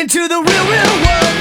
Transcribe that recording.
into the real, real world.